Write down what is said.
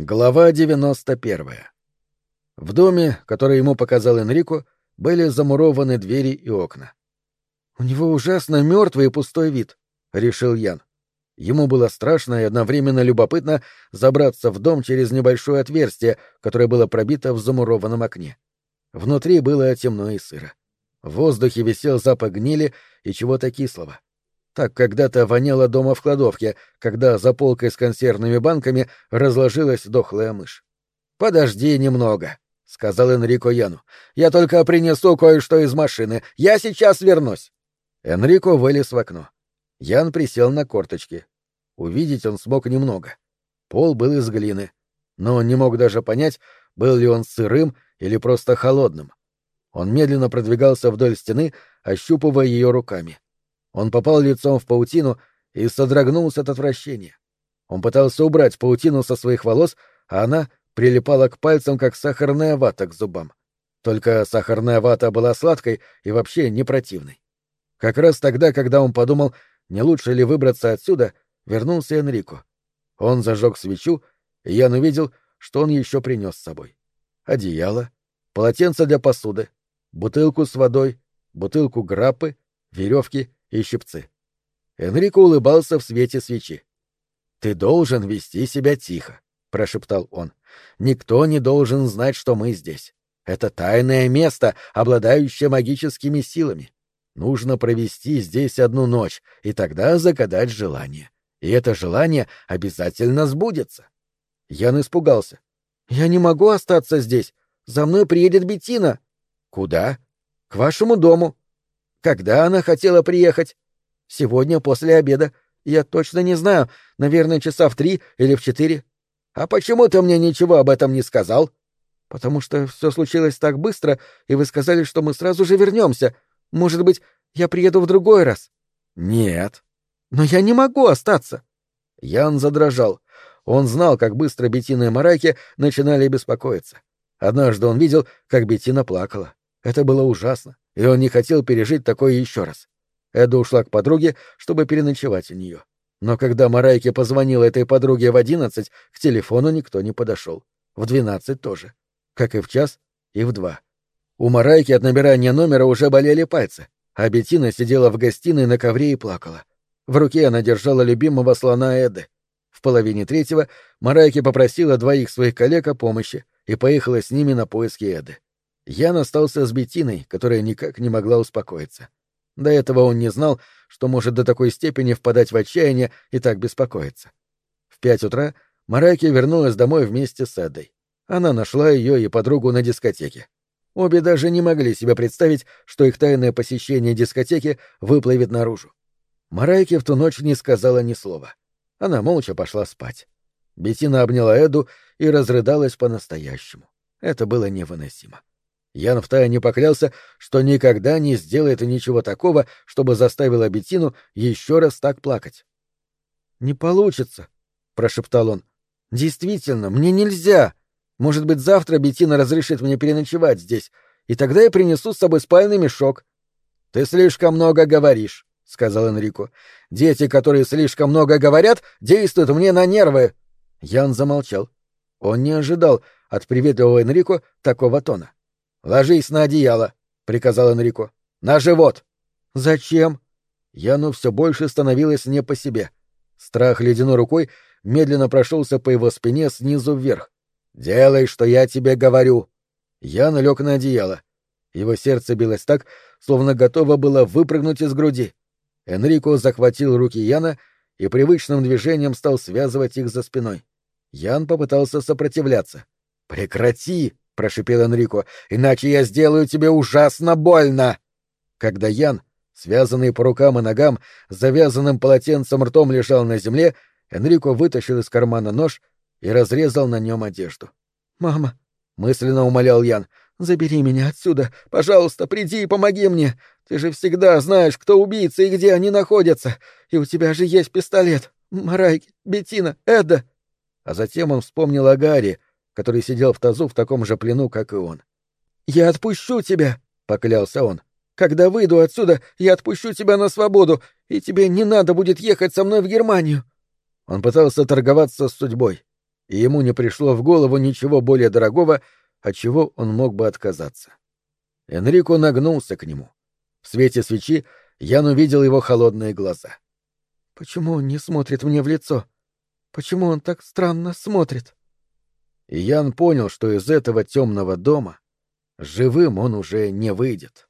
Глава 91. В доме, который ему показал Энрико, были замурованы двери и окна. «У него ужасно мертвый и пустой вид», — решил Ян. Ему было страшно и одновременно любопытно забраться в дом через небольшое отверстие, которое было пробито в замурованном окне. Внутри было темно и сыро. В воздухе висел запах гнили и чего-то кислого. Так когда-то воняло дома в кладовке, когда за полкой с консервными банками разложилась дохлая мышь. «Подожди немного», — сказал Энрико Яну. «Я только принесу кое-что из машины. Я сейчас вернусь». Энрико вылез в окно. Ян присел на корточки. Увидеть он смог немного. Пол был из глины, но он не мог даже понять, был ли он сырым или просто холодным. Он медленно продвигался вдоль стены, ощупывая ее руками. Он попал лицом в паутину и содрогнулся от отвращения. Он пытался убрать паутину со своих волос, а она прилипала к пальцам, как сахарная вата к зубам. Только сахарная вата была сладкой и вообще не противной. Как раз тогда, когда он подумал, не лучше ли выбраться отсюда, вернулся Энрико. Он зажег свечу, и Ян увидел, что он еще принес с собой. Одеяло, полотенце для посуды, бутылку с водой, бутылку граппы, веревки и щипцы. Энрико улыбался в свете свечи. «Ты должен вести себя тихо», — прошептал он. «Никто не должен знать, что мы здесь. Это тайное место, обладающее магическими силами. Нужно провести здесь одну ночь, и тогда загадать желание. И это желание обязательно сбудется». Ян испугался. «Я не могу остаться здесь. За мной приедет Бетина». «Куда?» «К вашему дому». Когда она хотела приехать? Сегодня после обеда. Я точно не знаю. Наверное, часа в три или в четыре. А почему ты мне ничего об этом не сказал? Потому что все случилось так быстро, и вы сказали, что мы сразу же вернемся. Может быть, я приеду в другой раз? Нет. Но я не могу остаться. Ян задрожал. Он знал, как быстро Бетина и Марайки начинали беспокоиться. Однажды он видел, как Бетина плакала. Это было ужасно и он не хотел пережить такое еще раз. Эда ушла к подруге, чтобы переночевать у нее. Но когда Марайке позвонила этой подруге в одиннадцать, к телефону никто не подошел. В двенадцать тоже. Как и в час, и в два. У Марайки от набирания номера уже болели пальцы, а Бетина сидела в гостиной на ковре и плакала. В руке она держала любимого слона Эды. В половине третьего Марайки попросила двоих своих коллег о помощи и поехала с ними на поиски Эды. Ян остался с Бетиной, которая никак не могла успокоиться. До этого он не знал, что может до такой степени впадать в отчаяние и так беспокоиться. В пять утра Марайки вернулась домой вместе с Эдой. Она нашла ее и подругу на дискотеке. Обе даже не могли себе представить, что их тайное посещение дискотеки выплывет наружу. Марайки в ту ночь не сказала ни слова. Она молча пошла спать. Бетина обняла Эду и разрыдалась по-настоящему. Это было невыносимо. Ян втайне поклялся, что никогда не сделает ничего такого, чтобы заставило Бетину еще раз так плакать. «Не получится», — прошептал он. «Действительно, мне нельзя. Может быть, завтра Бетина разрешит мне переночевать здесь, и тогда я принесу с собой спальный мешок». «Ты слишком много говоришь», — сказал Энрико. «Дети, которые слишком много говорят, действуют мне на нервы». Ян замолчал. Он не ожидал от приветливого Энрико такого тона. «Ложись на одеяло», — приказал Энрико. «На живот!» «Зачем?» Яну все больше становилось не по себе. Страх ледяной рукой медленно прошелся по его спине снизу вверх. «Делай, что я тебе говорю!» Ян лег на одеяло. Его сердце билось так, словно готово было выпрыгнуть из груди. Энрико захватил руки Яна и привычным движением стал связывать их за спиной. Ян попытался сопротивляться. «Прекрати!» Прошипел Энрико, иначе я сделаю тебе ужасно больно. Когда Ян, связанный по рукам и ногам, завязанным полотенцем ртом лежал на земле, Энрико вытащил из кармана нож и разрезал на нем одежду. Мама, мысленно умолял Ян, забери меня отсюда, пожалуйста, приди и помоги мне. Ты же всегда знаешь, кто убийца и где они находятся, и у тебя же есть пистолет. Марайки, Бетина, Эда. А затем он вспомнил о Гарри, который сидел в тазу в таком же плену, как и он. «Я отпущу тебя!» — поклялся он. «Когда выйду отсюда, я отпущу тебя на свободу, и тебе не надо будет ехать со мной в Германию!» Он пытался торговаться с судьбой. и ему не пришло в голову ничего более дорогого, от чего он мог бы отказаться. Энрико нагнулся к нему. В свете свечи Ян увидел его холодные глаза. «Почему он не смотрит мне в лицо? Почему он так странно смотрит?» И Ян понял, что из этого темного дома живым он уже не выйдет.